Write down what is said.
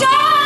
Let's go!